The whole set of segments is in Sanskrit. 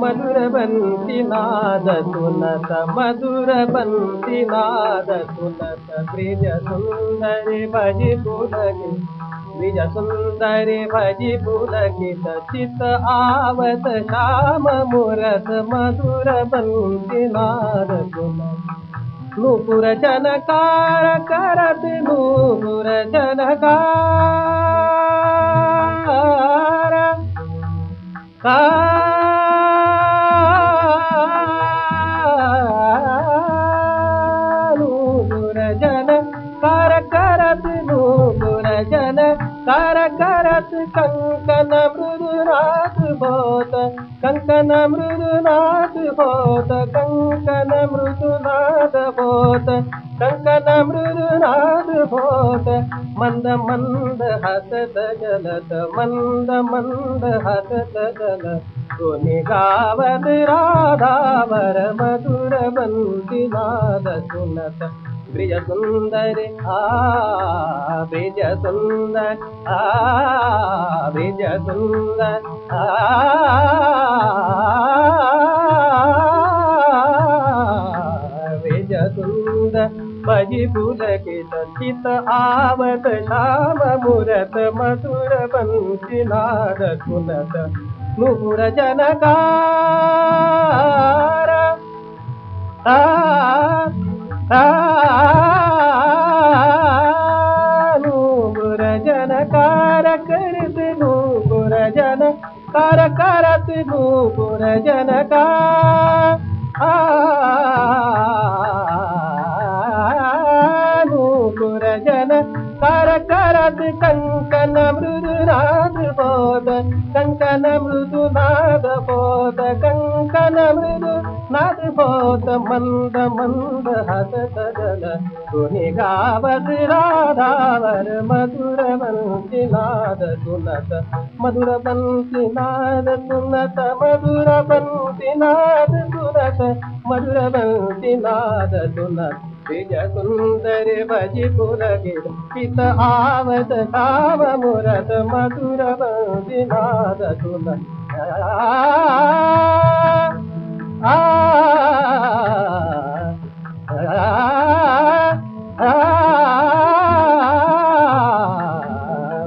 मधुरबन्ति नाद सुनत मधुरबन्ति नाद सुनत ब्रिज सुन्दरि भजि पुलकि ब्रिज सुन्दरि भजि पुलकित चित आवत श्याम मुरत मधुरबन्ति नाद सुनत नूपुर जनकार करत नूपुर जनकार कंकन मृदुनाथ बोत कंकन मृदुनाथ बोत कंकन मृदुनाथ बोत कंकन मृदुनाथ मंद मंद हसत जलत मंद मंद हसत जलत कोणी गावत राधावर मधुर नाद सुनत ब्रिज सुंदर आ ब्रिज सुंदर आ ब्रिज सुंदर आ ब्रिज सुंदर भजी पुलकित चित आवत श्याम मुरत मधुर बंसी नाद सुनत नूपुर जनकार जनकार करत नूपुर जन कर करत नूपुर जनकार नूपुर जन कर करत कंकन मृदुनाथ నాదబోద కంకణ మృదు నాదబోద కంకణ మృదు నాదబోద మంద మంద హత సదన గుణిగావత రాధావర మధుర మంచి నాద సునత మధుర పంచి నాద సునత మధుర పంచి నాద సునత వల్లభంతి నాదతున విజ సుందరి భజి పురగిర పిత ఆవత కావ మురత మధుర బంతి నాదతున ఆ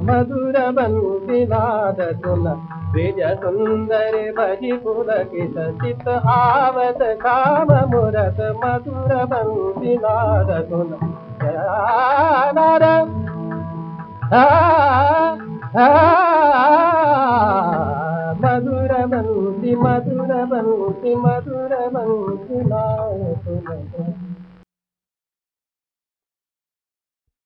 మధుర బంతి నాదతున ద్విజ సుందరి భజి పులకి సచిత ఆవత కామ మురత మధుర బి నారదున. మధుర బి మధుర బి మధుర బి నారదున.